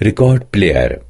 record player.